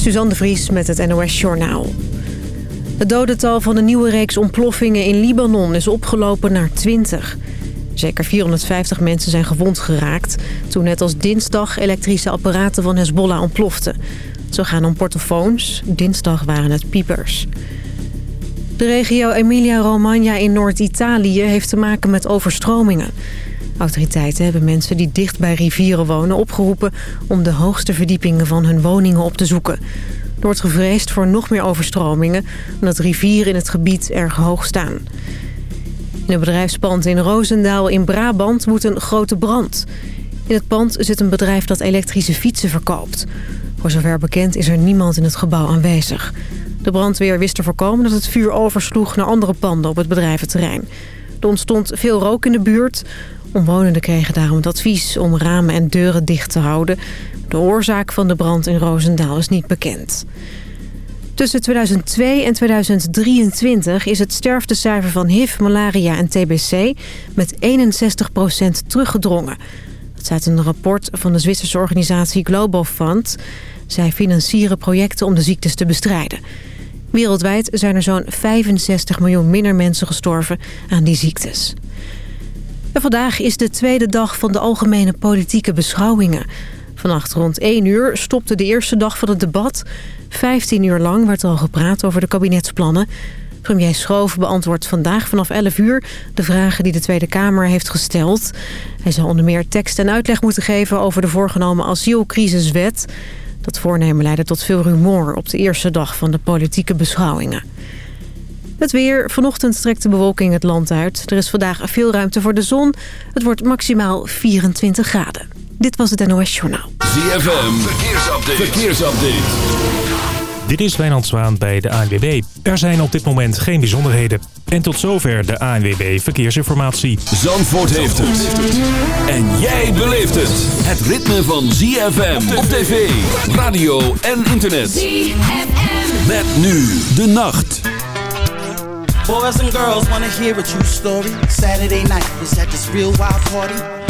Suzanne de Vries met het NOS Journaal. Het dodental van de nieuwe reeks ontploffingen in Libanon is opgelopen naar 20. Zeker 450 mensen zijn gewond geraakt... toen net als dinsdag elektrische apparaten van Hezbollah ontploften. Zo gaan om portofoons, dinsdag waren het piepers. De regio Emilia-Romagna in Noord-Italië heeft te maken met overstromingen. Autoriteiten hebben mensen die dicht bij rivieren wonen opgeroepen... om de hoogste verdiepingen van hun woningen op te zoeken. Er wordt gevreesd voor nog meer overstromingen... omdat rivieren in het gebied erg hoog staan. In een bedrijfspand in Roosendaal in Brabant woedt een grote brand. In het pand zit een bedrijf dat elektrische fietsen verkoopt. Voor zover bekend is er niemand in het gebouw aanwezig. De brandweer wist te voorkomen dat het vuur oversloeg naar andere panden op het bedrijventerrein. Er ontstond veel rook in de buurt. Omwonenden kregen daarom het advies om ramen en deuren dicht te houden. De oorzaak van de brand in Roosendaal is niet bekend. Tussen 2002 en 2023 is het sterftecijfer van HIV, malaria en TBC met 61% teruggedrongen. Dat staat in een rapport van de Zwitserse organisatie Global Fund. Zij financieren projecten om de ziektes te bestrijden. Wereldwijd zijn er zo'n 65 miljoen minder mensen gestorven aan die ziektes. Vandaag is de tweede dag van de algemene politieke beschouwingen. Vannacht rond 1 uur stopte de eerste dag van het debat. 15 uur lang werd al gepraat over de kabinetsplannen. Premier Schoof beantwoordt vandaag vanaf 11 uur de vragen die de Tweede Kamer heeft gesteld. Hij zal onder meer tekst en uitleg moeten geven over de voorgenomen asielcrisiswet. Dat voornemen leidde tot veel rumoer op de eerste dag van de politieke beschouwingen. Het weer. Vanochtend trekt de bewolking het land uit. Er is vandaag veel ruimte voor de zon. Het wordt maximaal 24 graden. Dit was het NOS Journaal. ZFM. Verkeersupdate. Verkeersupdate. Dit is Wijnand Zwaan bij de ANWB. Er zijn op dit moment geen bijzonderheden. En tot zover de ANWB Verkeersinformatie. Zandvoort heeft het. En jij beleeft het. Het ritme van ZFM op tv, radio en internet. ZFM. Met nu de nacht. Boys and girls wanna hear a true story. Saturday night was at this real wild party.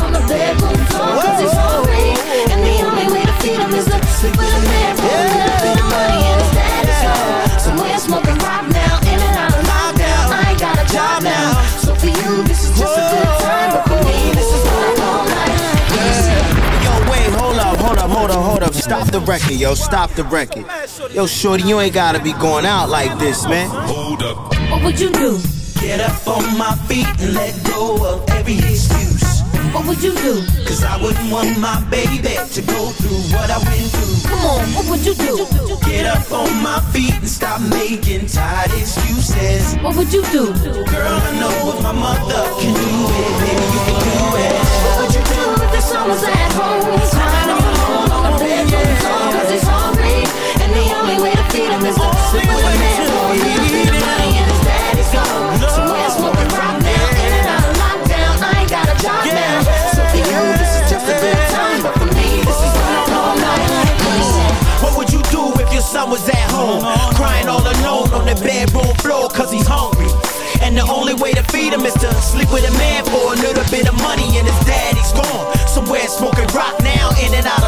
on the bedroom floor, cause he's hungry. And the only way to feed him is to sleep with a man for a little bit of money and his daddy's gone. Somewhere smoking rock now, in and out of lockdown. I ain't got a job now. So for you, this is just a good time, but for me, this is love all night. Yo, wait, hold up, hold up, hold up, hold up. Stop the record, yo, stop the record. Yo, shorty, you ain't gotta be going out like this, man. Hold up. What would you do? Get up on my feet and let go of every excuse. What would you do? Cause I wouldn't want my baby to go through what I went through. Come on, what would you do? Get up on my feet and stop making tired excuses. What would you do? Girl, I know if my mother can do it, baby, you can do it. What would you do if the was at home? Crying all alone on the bedroom floor cause he's hungry. And the only way to feed him is to sleep with a man home? Crying all alone on the bedroom floor cause he's hungry. And the only way to feed him is to sleep with a man for a little bit of money and his daddy's gone. Somewhere smoking rock now, in and out of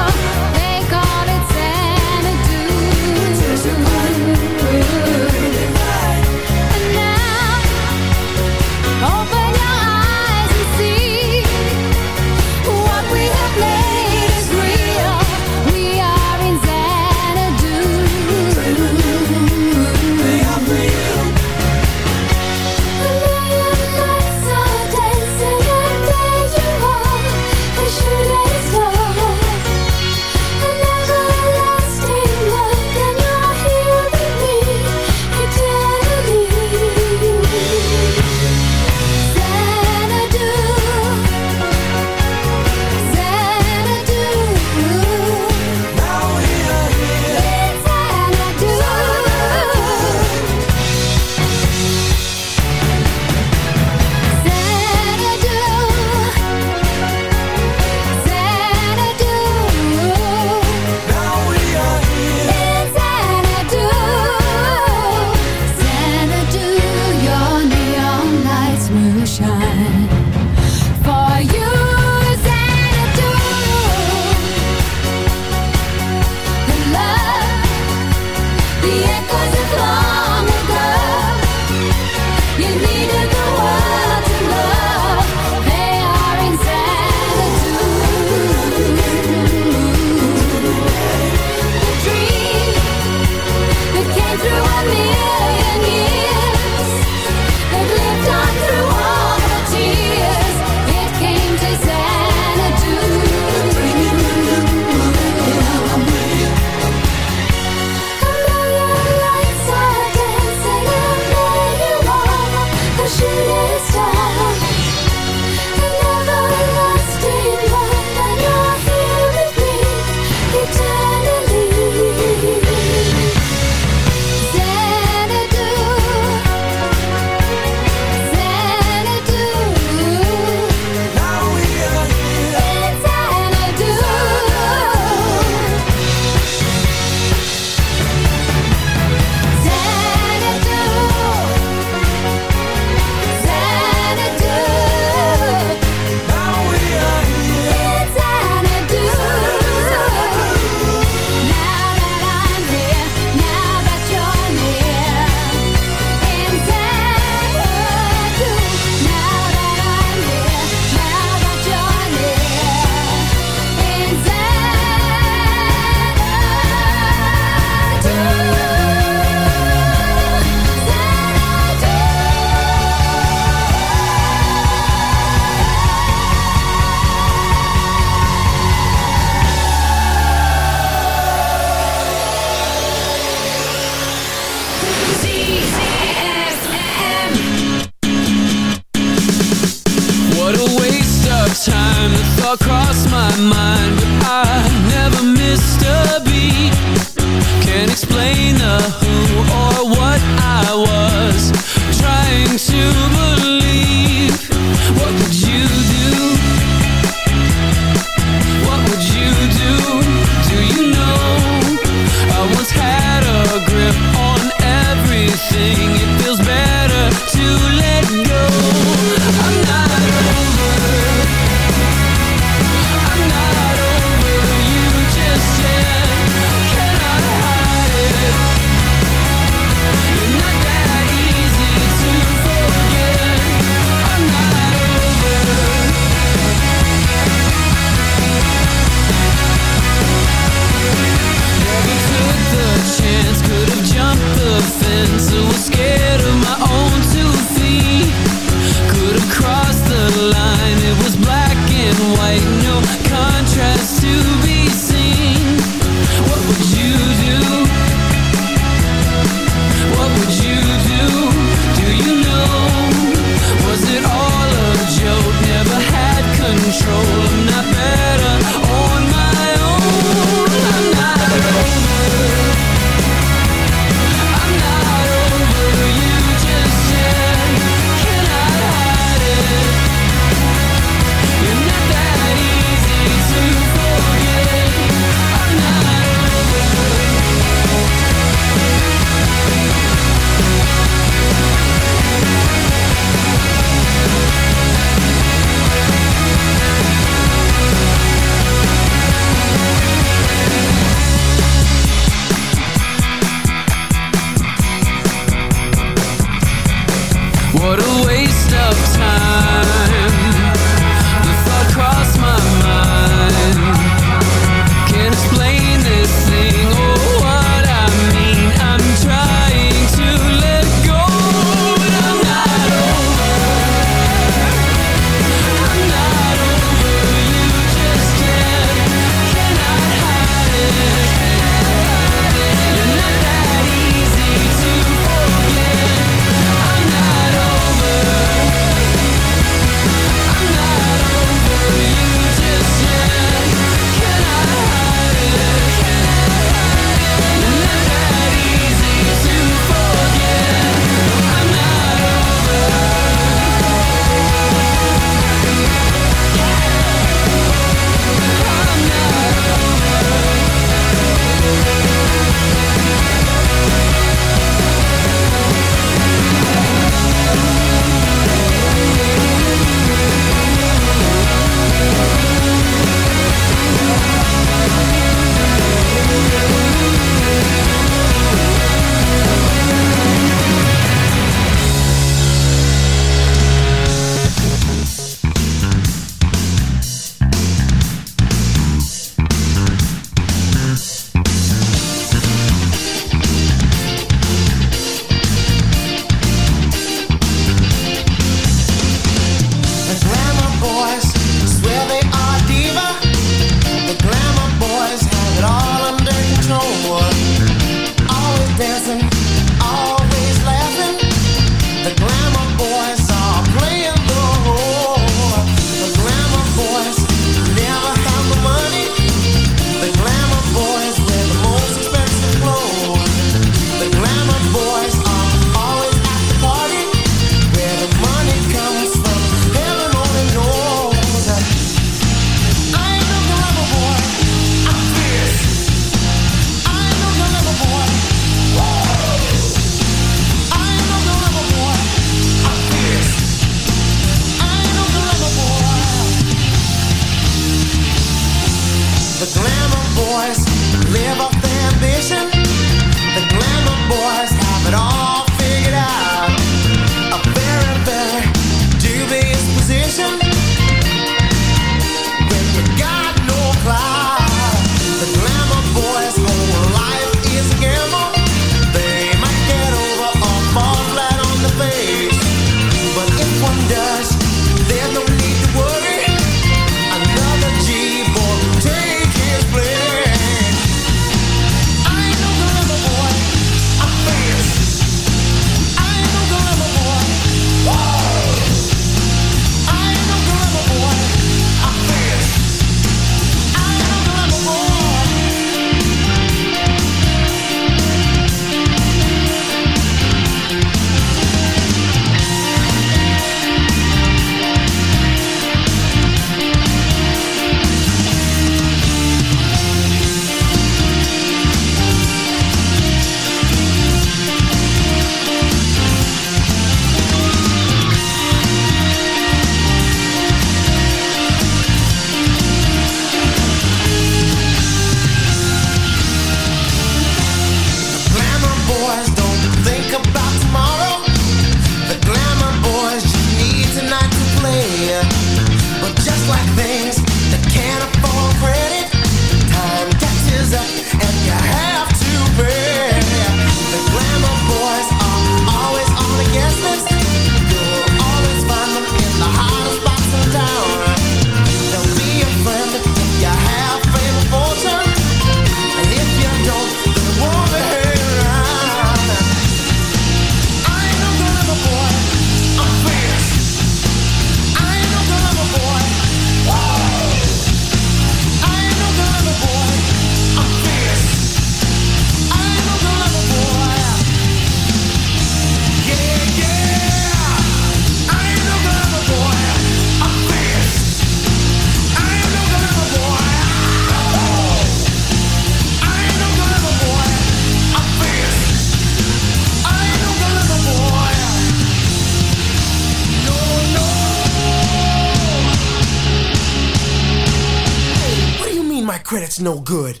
No good?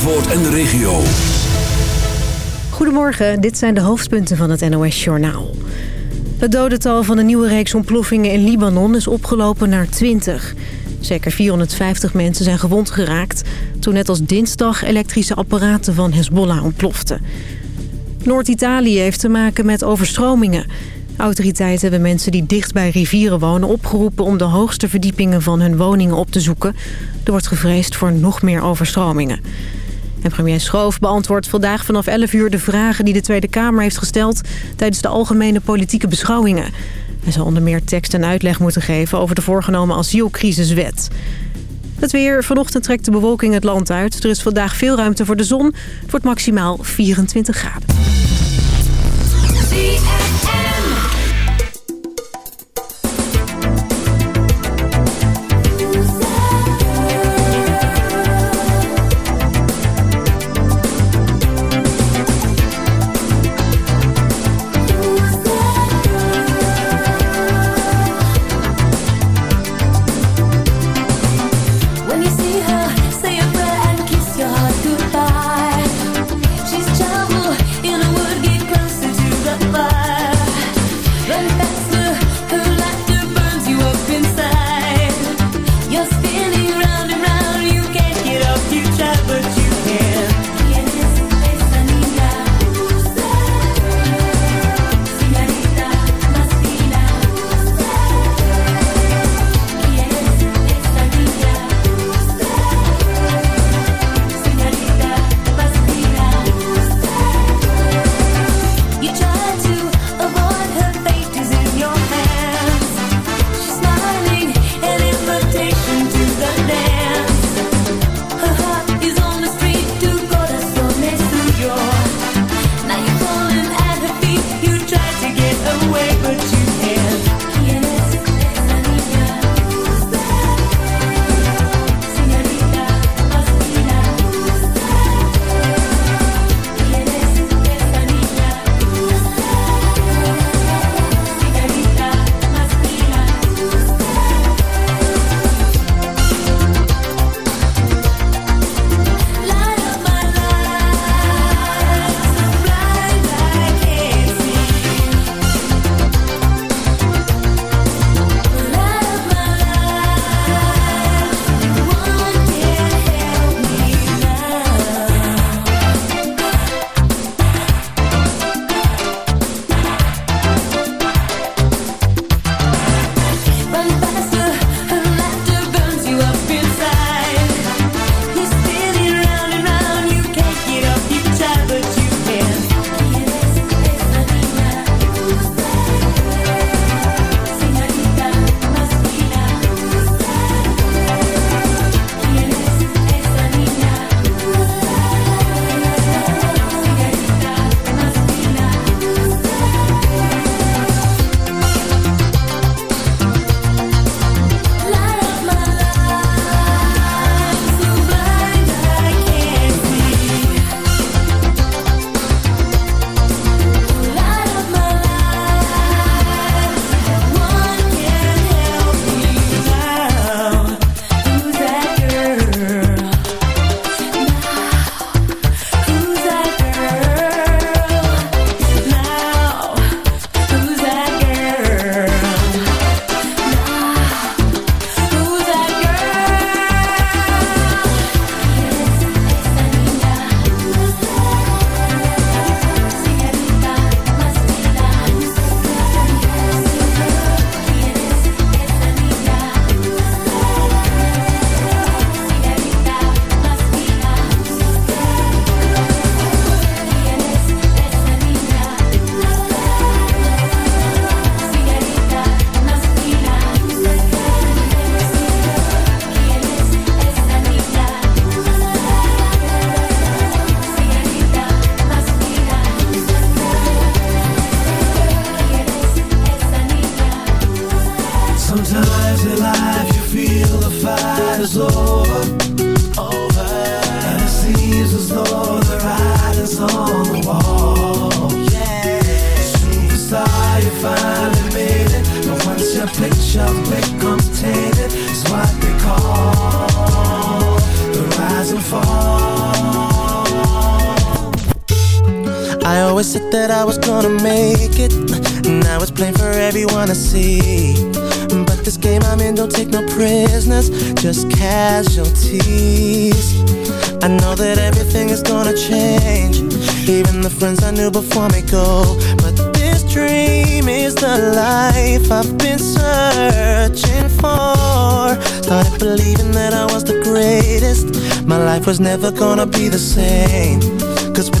Zandvoort en de regio. Goedemorgen, dit zijn de hoofdpunten van het NOS-journaal. Het dodental van de nieuwe reeks ontploffingen in Libanon is opgelopen naar 20. Zeker 450 mensen zijn gewond geraakt... toen net als dinsdag elektrische apparaten van Hezbollah ontploften. Noord-Italië heeft te maken met overstromingen. Autoriteiten hebben mensen die dicht bij rivieren wonen opgeroepen... om de hoogste verdiepingen van hun woningen op te zoeken. Er wordt gevreesd voor nog meer overstromingen. En premier Schoof beantwoordt vandaag vanaf 11 uur de vragen die de Tweede Kamer heeft gesteld tijdens de algemene politieke beschouwingen. Hij zal onder meer tekst en uitleg moeten geven over de voorgenomen asielcrisiswet. Het weer. Vanochtend trekt de bewolking het land uit. Er is vandaag veel ruimte voor de zon. Het wordt maximaal 24 graden.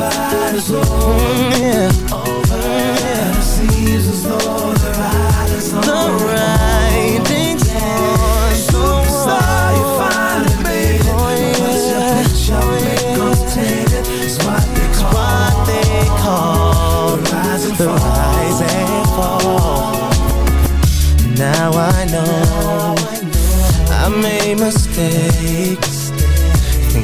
Fight is over, yeah. over, and it seems as though the on The writing's on the Superstar, you finally made it. Oh, your oh, yeah. picture becomes tainted, it's what they call What they call the rise and the fall. rise and fall. Now I know I made mistakes.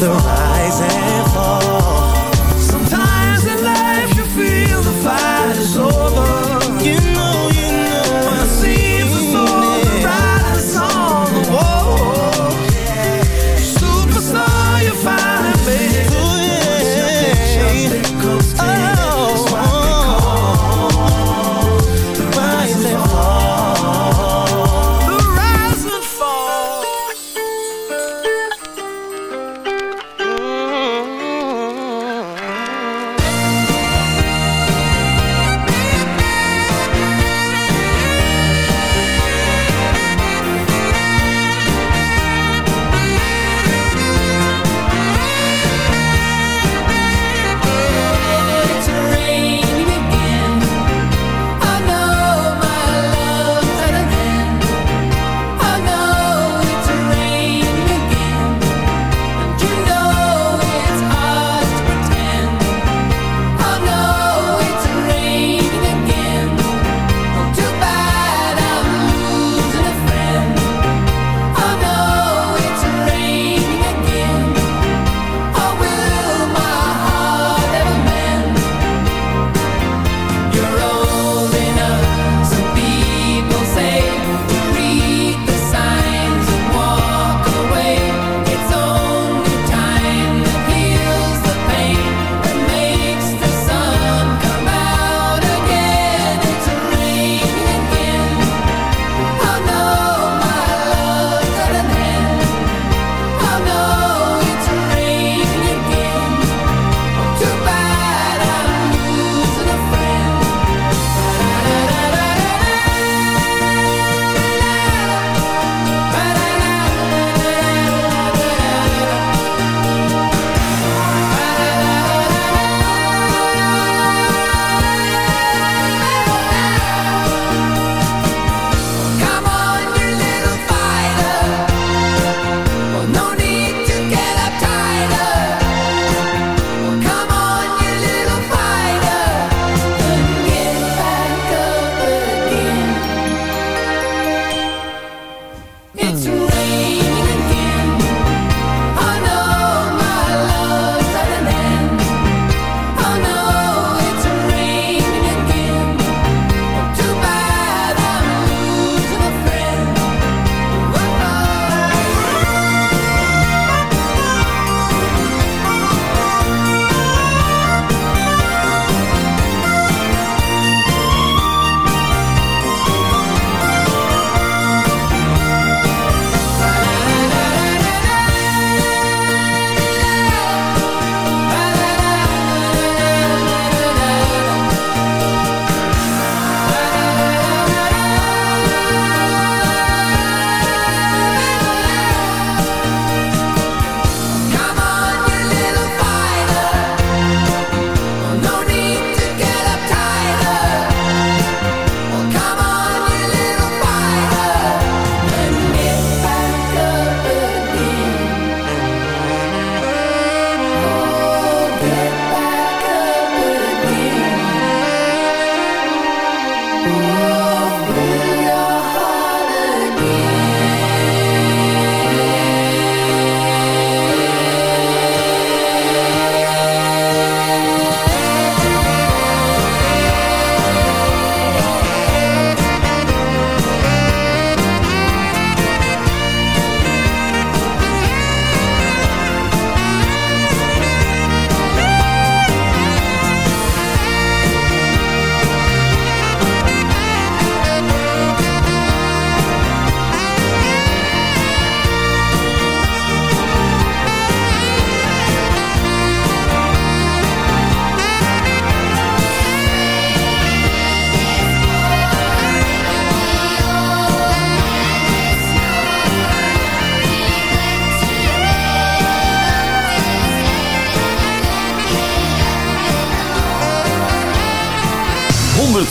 The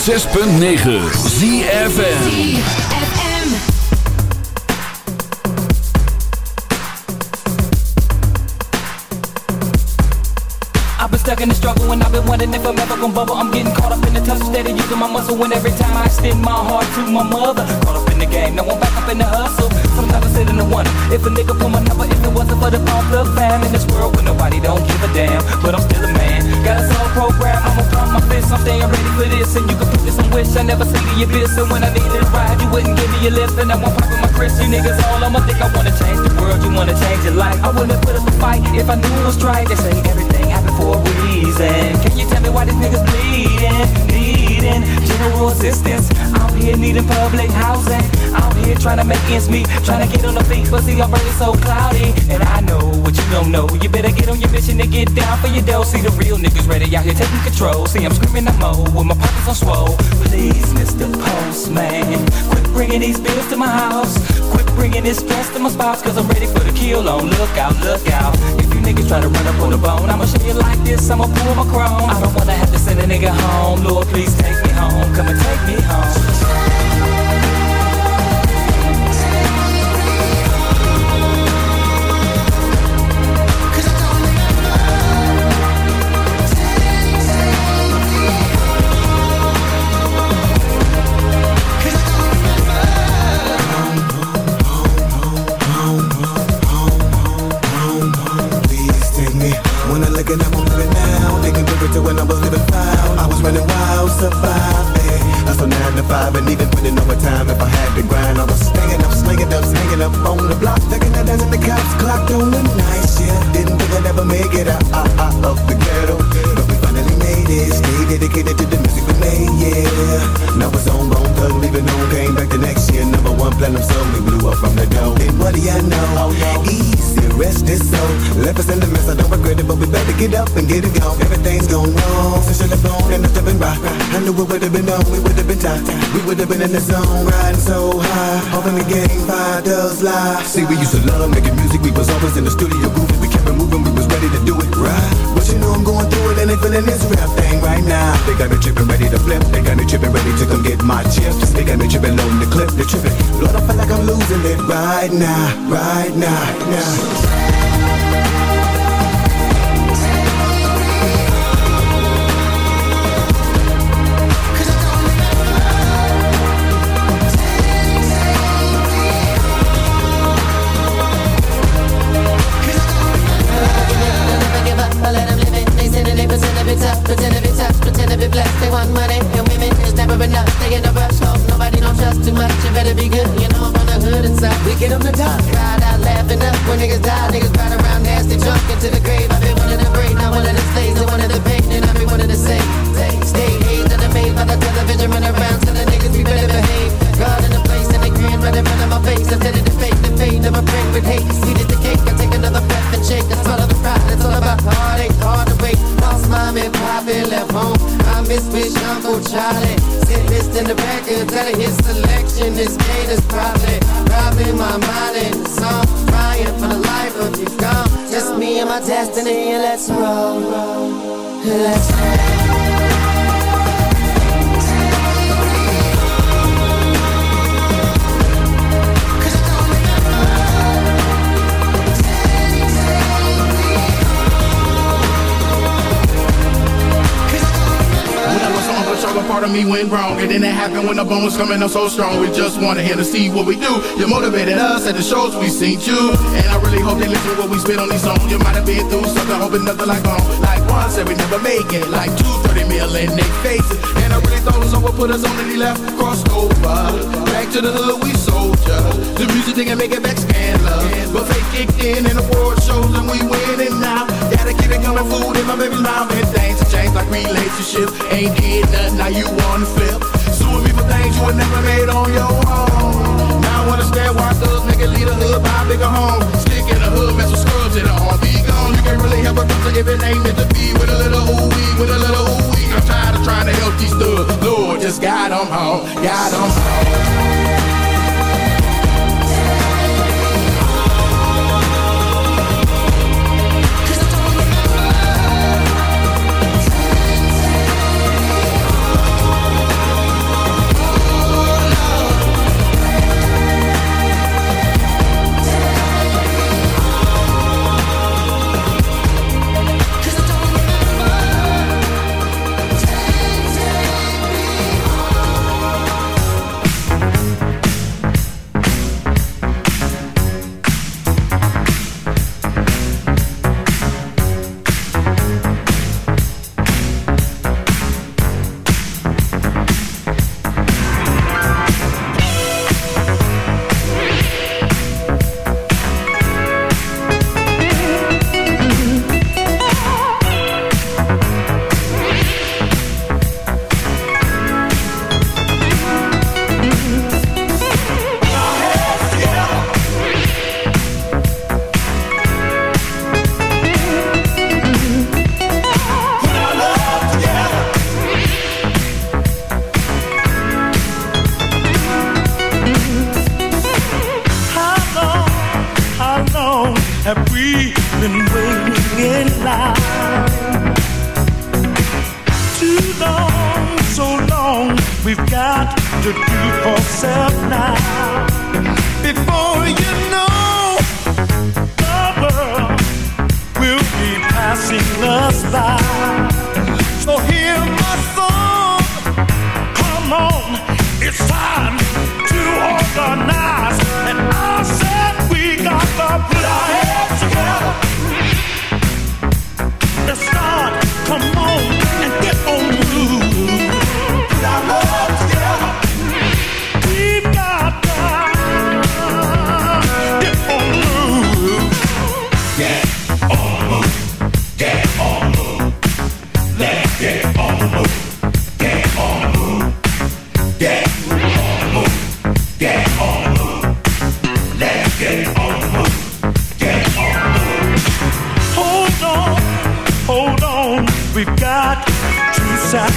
106.9 ZFM I've been stuck in the struggle and I've been wondering if I'm ever gonna bubble. I'm getting caught up in the tussle, steady using my muscle. And every time I extend my heart to my mother, caught up in the game, now I'm back up in the hustle. Sometimes I sit in the wonder if a nigga pull my number, if it wasn't for the pump the fam in this world See the. And when I needed a ride, you wouldn't give me a lift. And I won't pop in my Chris. You niggas all I'ma think I wanna change the world, you wanna change your life. I wouldn't put up a fight if I knew it was right. They say everything happened for a reason. Can you tell me why these niggas bleeding? Needing general assistance. I'm here needing public housing. I'm here trying to make ends meet, trying to get on the feet, but see I'm burning so cloudy. And I know what you don't know. You better get on your mission and get down for your dough. See the real niggas ready out here taking control. See I'm screaming I'm low with my pockets on swole. Please, Mr. Postman, quit bringing these bills to my house. Quit bringing this stress to my spouse, cause I'm ready for the kill on. Look out, look out. If you niggas try to run up on the bone, I'ma show you like this, I'ma pull my chrome. I don't wanna have to send a nigga home. Lord, please take me home. Come and take me home. In the zone, riding so high. Hoping the game fire does lie. See, we used to love making music, we was always in the studio grooving. We kept it moving, we was ready to do it right. But you know I'm going through it and they feeling this rap thing right now. They got me tripping, ready to flip. They got me tripping, ready to come get my chips. They got me tripping, loading the clip. They tripping. Lord, I feel like I'm losing it right now, right now, now. Went wrong. And then it happened when the bones coming up so strong. We just wanted him to see what we do. You motivated us at the shows we seen you. And I really hope they listen to what we spit on these songs. You might have been through something, hoping nothing like home. Like one said we never make it. Like two, 30 mil in they faces. And I really thought someone put us on and he left, crossed over. Back to the hood, we soldier. The music didn't make it back scandal. But fake kicked in and the world shows and we winning now. Gotta keep it coming, food in my baby's mouth. And things have changed like relationships. Ain't did nothing, now you wanna flip. Suing me for things you would never made on your own. Now I understand why thugs make it lead a hood, buy a bigger home. Stick in the hood, mess with scrubs in the. Be gone, you can't really help a doctor if it ain't meant to be. With a little ooh wee, with a little ooh wee. I'm tired of trying to help these thugs. Lord, just guide them home, guide them home. have we been waiting in line? Too long, so long, we've got to do for self now. Before you know, the world will be passing us by. So hear my song, come on, it's time to organize. And I said we got the plan.